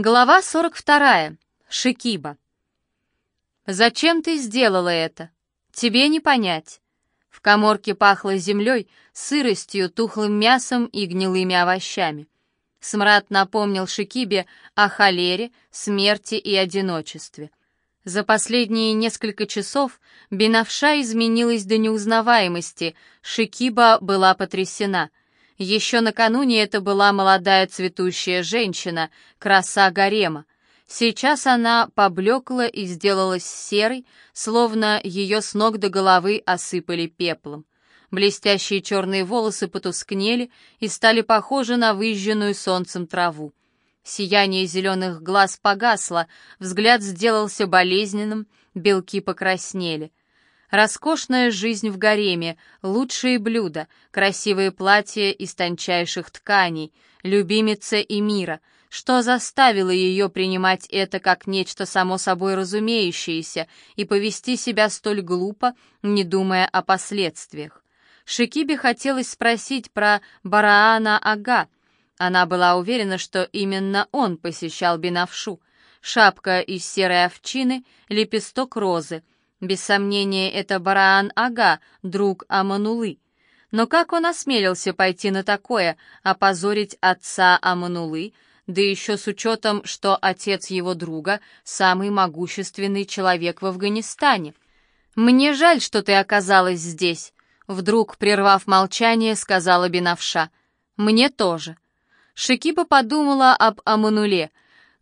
Глава 42. Шикиба. «Зачем ты сделала это? Тебе не понять». В коморке пахло землей, сыростью, тухлым мясом и гнилыми овощами. Смрад напомнил Шикибе о холере, смерти и одиночестве. За последние несколько часов Бенавша изменилась до неузнаваемости, Шикиба была потрясена — еще накануне это была молодая цветущая женщина, краса гарема. Сейчас она поблекла и сделалась серой, словно ее с ног до головы осыпали пеплом. Блестящие черные волосы потускнели и стали похожи на выжженную солнцем траву. Сияние зеленых глаз погасло, взгляд сделался болезненным, белки покраснели. Роскошная жизнь в гареме, лучшие блюда, красивые платья из тончайших тканей, любимица мира. Что заставило ее принимать это как нечто само собой разумеющееся и повести себя столь глупо, не думая о последствиях? Шикибе хотелось спросить про Бараана Ага. Она была уверена, что именно он посещал Бенавшу. Шапка из серой овчины, лепесток розы — без сомнения, это Бараан Ага, друг Аманулы. Но как он осмелился пойти на такое, опозорить отца Аманулы, да еще с учетом, что отец его друга — самый могущественный человек в Афганистане? «Мне жаль, что ты оказалась здесь», — вдруг, прервав молчание, сказала Бенавша. «Мне тоже». Шикиба подумала об Амануле.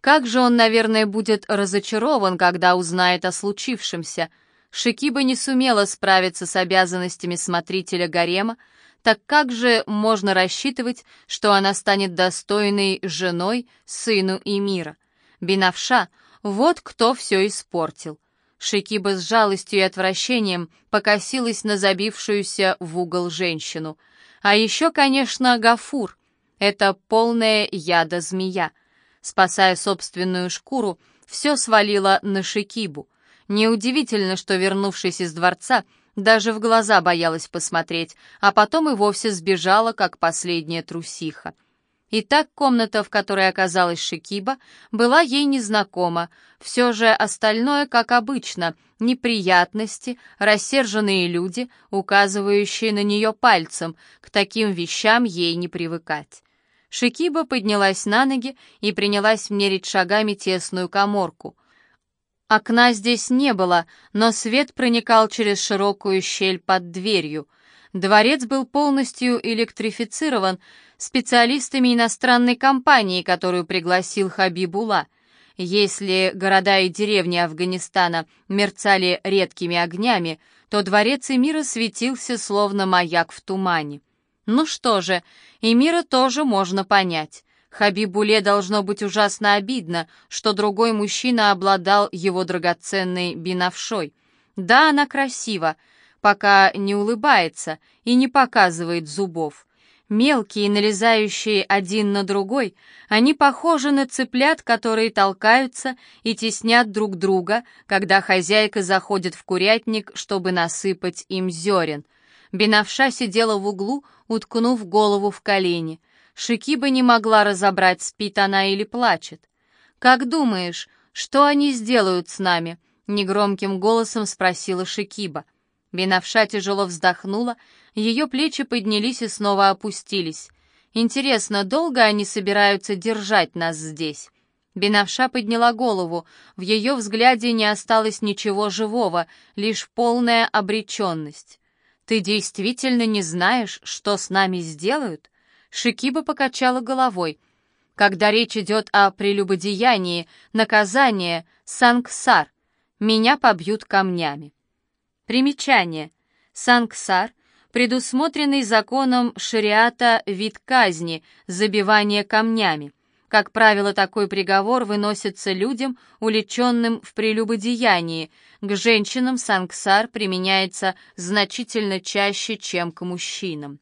Как же он, наверное, будет разочарован, когда узнает о случившемся — Шикиба не сумела справиться с обязанностями смотрителя гарема, так как же можно рассчитывать, что она станет достойной женой, сыну и мира? Бинавша, вот кто все испортил. Шикиба с жалостью и отвращением покосилась на забившуюся в угол женщину. А еще, конечно, Гафур. Это полная яда змея. Спасая собственную шкуру, все свалила на Шикибу. Неудивительно, что, вернувшись из дворца, даже в глаза боялась посмотреть, а потом и вовсе сбежала, как последняя трусиха. Итак, комната, в которой оказалась Шикиба, была ей незнакома. Все же остальное, как обычно, неприятности, рассерженные люди, указывающие на нее пальцем, к таким вещам ей не привыкать. Шикиба поднялась на ноги и принялась мерить шагами тесную коморку — Окна здесь не было, но свет проникал через широкую щель под дверью. Дворец был полностью электрифицирован специалистами иностранной компании, которую пригласил Хабибула. Если города и деревни Афганистана мерцали редкими огнями, то дворец Эмира светился словно маяк в тумане. Ну что же, Эмира тоже можно понять. Хабибуле должно быть ужасно обидно, что другой мужчина обладал его драгоценной бинавшой. Да, она красива, пока не улыбается и не показывает зубов. Мелкие, налезающие один на другой, они похожи на цыплят, которые толкаются и теснят друг друга, когда хозяйка заходит в курятник, чтобы насыпать им зерен. Бинавша сидела в углу, уткнув голову в колени — Шикиба не могла разобрать, спит она или плачет. «Как думаешь, что они сделают с нами?» — негромким голосом спросила Шикиба. Бенавша тяжело вздохнула, ее плечи поднялись и снова опустились. «Интересно, долго они собираются держать нас здесь?» Бенавша подняла голову. В ее взгляде не осталось ничего живого, лишь полная обреченность. «Ты действительно не знаешь, что с нами сделают?» Шикиба покачала головой. Когда речь идет о прелюбодеянии, наказание, сангсар, меня побьют камнями. Примечание. Сангсар — предусмотренный законом шариата вид казни, забивание камнями. Как правило, такой приговор выносится людям, уличенным в прелюбодеянии. К женщинам сангсар применяется значительно чаще, чем к мужчинам.